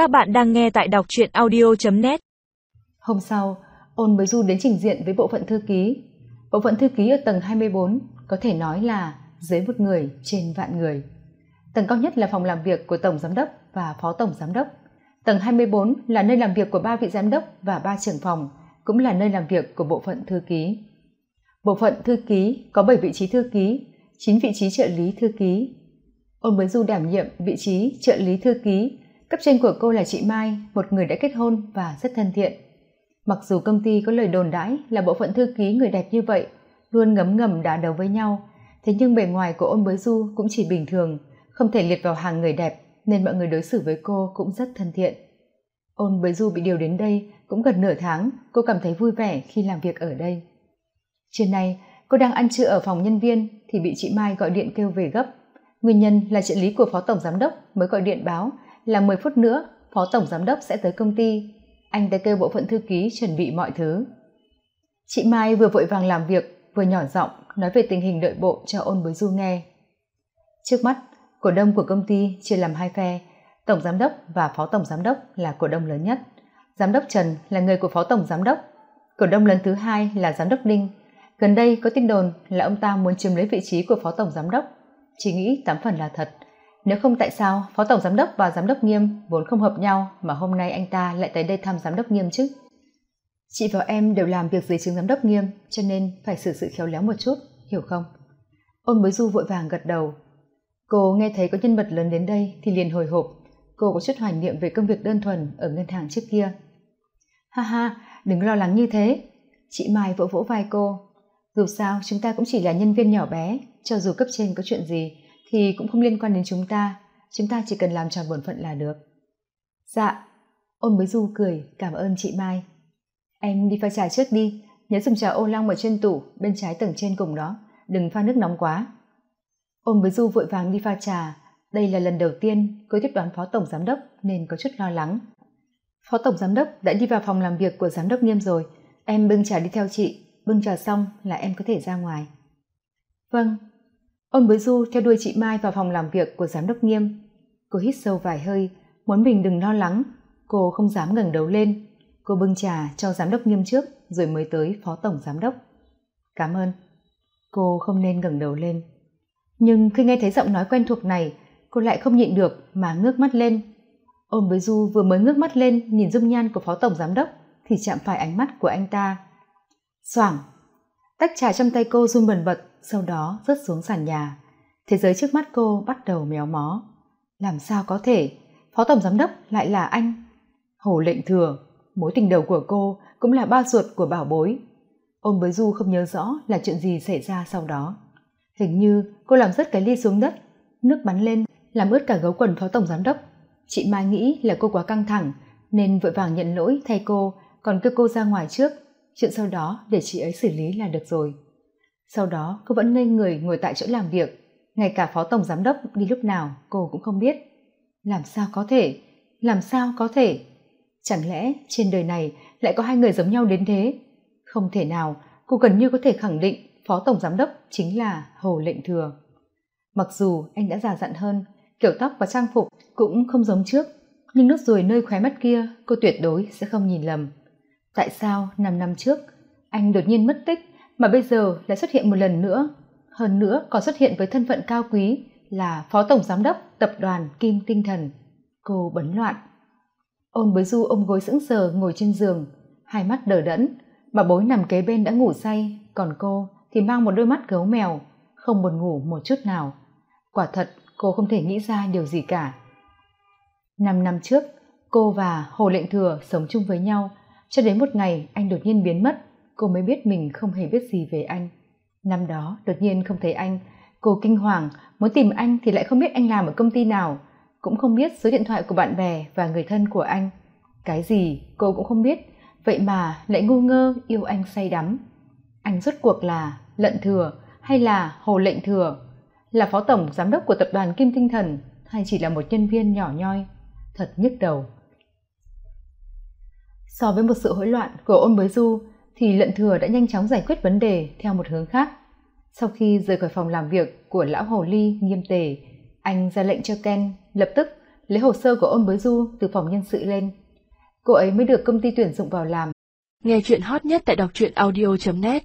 Các bạn đang nghe tại đọc truyện audio.net Hôm sau, ôn mới du đến trình diện với bộ phận thư ký. Bộ phận thư ký ở tầng 24 có thể nói là dưới một người trên vạn người. Tầng cao nhất là phòng làm việc của Tổng Giám đốc và Phó Tổng Giám đốc. Tầng 24 là nơi làm việc của ba vị giám đốc và ba trưởng phòng, cũng là nơi làm việc của bộ phận thư ký. Bộ phận thư ký có 7 vị trí thư ký, 9 vị trí trợ lý thư ký. Ôn mới du đảm nhiệm vị trí trợ lý thư ký cấp trên của cô là chị mai, một người đã kết hôn và rất thân thiện. Mặc dù công ty có lời đồn đãi là bộ phận thư ký người đẹp như vậy, luôn ngấm ngầm đá đầu với nhau, thế nhưng bề ngoài của ôn bới du cũng chỉ bình thường, không thể liệt vào hàng người đẹp, nên mọi người đối xử với cô cũng rất thân thiện. Ôn bới du bị điều đến đây cũng gần nửa tháng, cô cảm thấy vui vẻ khi làm việc ở đây. Trưa nay, cô đang ăn trưa ở phòng nhân viên thì bị chị mai gọi điện kêu về gấp. Nguyên nhân là trợ lý của phó tổng giám đốc mới gọi điện báo là 10 phút nữa, phó tổng giám đốc sẽ tới công ty. Anh đã kêu bộ phận thư ký chuẩn bị mọi thứ. Chị mai vừa vội vàng làm việc, vừa nhỏ giọng nói về tình hình nội bộ cho ôn bối du nghe. Trước mắt, cổ đông của công ty chia làm hai phe, tổng giám đốc và phó tổng giám đốc là cổ đông lớn nhất. Giám đốc trần là người của phó tổng giám đốc. Cổ đông lớn thứ hai là giám đốc ninh. Gần đây có tin đồn là ông ta muốn chiếm lấy vị trí của phó tổng giám đốc. Chỉ nghĩ tám phần là thật nếu không tại sao, phó tổng giám đốc và giám đốc nghiêm vốn không hợp nhau mà hôm nay anh ta lại tới đây thăm giám đốc nghiêm chứ? Chị và em đều làm việc dưới chứng giám đốc nghiêm, cho nên phải xử sự khéo léo một chút, hiểu không? Ôn bối du vội vàng gật đầu. Cô nghe thấy có nhân vật lớn đến đây thì liền hồi hộp. Cô có chút hoài niệm về công việc đơn thuần ở ngân hàng trước kia. Ha ha, đừng lo lắng như thế. Chị mai vỗ vỗ vai cô. Dù sao, chúng ta cũng chỉ là nhân viên nhỏ bé, cho dù cấp trên có chuyện gì thì cũng không liên quan đến chúng ta. Chúng ta chỉ cần làm tròn bổn phận là được. Dạ ôn Bối du cười, cảm ơn chị mai. Em đi pha trà trước đi, nhớ dùng trà ô long ở trên tủ, bên trái tầng trên cùng đó, đừng pha nước nóng quá. Ôn Bối du vội vàng đi pha trà. Đây là lần đầu tiên cô tiếp đoán phó tổng giám đốc, nên có chút lo lắng. Phó tổng giám đốc đã đi vào phòng làm việc của giám đốc nghiêm rồi. Em bưng trà đi theo chị. Bưng trà xong là em có thể ra ngoài. Vâng ôn bới du theo đuôi chị mai vào phòng làm việc của giám đốc nghiêm. Cô hít sâu vài hơi, muốn mình đừng lo lắng. Cô không dám ngẩng đầu lên. Cô bưng trà cho giám đốc nghiêm trước, rồi mới tới phó tổng giám đốc. Cảm ơn. Cô không nên ngẩng đầu lên. Nhưng khi nghe thấy giọng nói quen thuộc này, cô lại không nhịn được mà ngước mắt lên. Ôn bới du vừa mới ngước mắt lên nhìn dung nhan của phó tổng giám đốc thì chạm phải ánh mắt của anh ta. Xoảng tách trà trong tay cô run bần bật sau đó rớt xuống sàn nhà. Thế giới trước mắt cô bắt đầu méo mó. Làm sao có thể? Phó tổng giám đốc lại là anh. Hồ lệnh thừa, mối tình đầu của cô cũng là ba ruột của bảo bối. Ôn bới du không nhớ rõ là chuyện gì xảy ra sau đó. Hình như cô làm rớt cái ly xuống đất, nước bắn lên, làm ướt cả gấu quần phó tổng giám đốc. Chị mai nghĩ là cô quá căng thẳng, nên vội vàng nhận lỗi thay cô, còn kêu cô ra ngoài trước. Chuyện sau đó để chị ấy xử lý là được rồi sau đó, cô vẫn ngây người ngồi tại chỗ làm việc. Ngay cả phó tổng giám đốc đi lúc nào cô cũng không biết. Làm sao có thể? Làm sao có thể? Chẳng lẽ trên đời này lại có hai người giống nhau đến thế? Không thể nào, cô gần như có thể khẳng định phó tổng giám đốc chính là hồ lệnh thừa. Mặc dù anh đã già dặn hơn, kiểu tóc và trang phục cũng không giống trước, nhưng nốt ruồi nơi khóe mắt kia, cô tuyệt đối sẽ không nhìn lầm. Tại sao năm năm trước, anh đột nhiên mất tích? Mà bây giờ lại xuất hiện một lần nữa. Hơn nữa, còn xuất hiện với thân phận cao quý là phó tổng giám đốc tập đoàn kim tinh thần. Cô bấn loạn. Ôn bới du ôm gối sững sờ, ngồi trên giường. Hai mắt đờ đẫn. Bà bối nằm kế bên đã ngủ say. Còn cô thì mang một đôi mắt gấu mèo, không buồn ngủ một chút nào. Quả thật, cô không thể nghĩ ra điều gì cả. Năm năm trước, cô và hồ lệnh thừa sống chung với nhau. Cho đến một ngày, anh đột nhiên biến mất cô mới biết mình không hề biết gì về anh. Năm đó, đột nhiên không thấy anh. Cô kinh hoàng, muốn tìm anh thì lại không biết anh làm ở công ty nào. Cũng không biết số điện thoại của bạn bè và người thân của anh. Cái gì, cô cũng không biết. Vậy mà lại ngu ngơ yêu anh say đắm. Anh rốt cuộc là lận thừa hay là hồ lệnh thừa? Là phó tổng giám đốc của tập đoàn kim tinh thần hay chỉ là một nhân viên nhỏ nhoi? Thật nhức đầu. So với một sự hỗn loạn của ôn bới du thì lận thừa đã nhanh chóng giải quyết vấn đề theo một hướng khác. Sau khi rời khỏi phòng làm việc của lão hồ ly nghiêm tề, anh ra lệnh cho ken lập tức lấy hồ sơ của ôn bới du từ phòng nhân sự lên. Cô ấy mới được công ty tuyển dụng vào làm. Nghe chuyện hot nhất tại đọc truyện audio net.